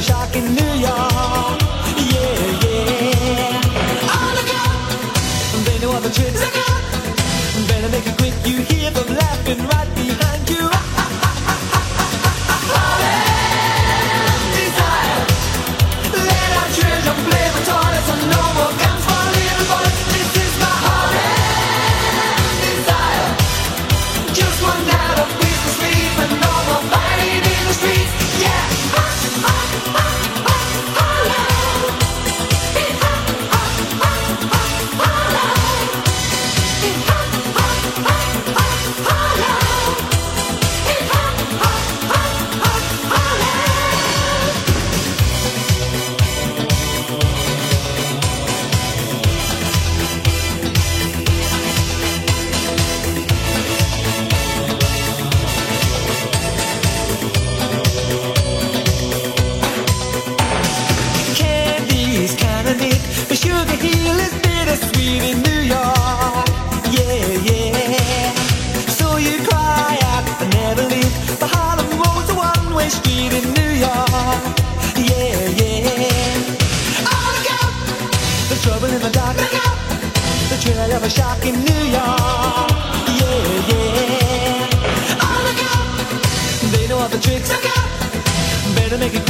Shock in New York. Better make it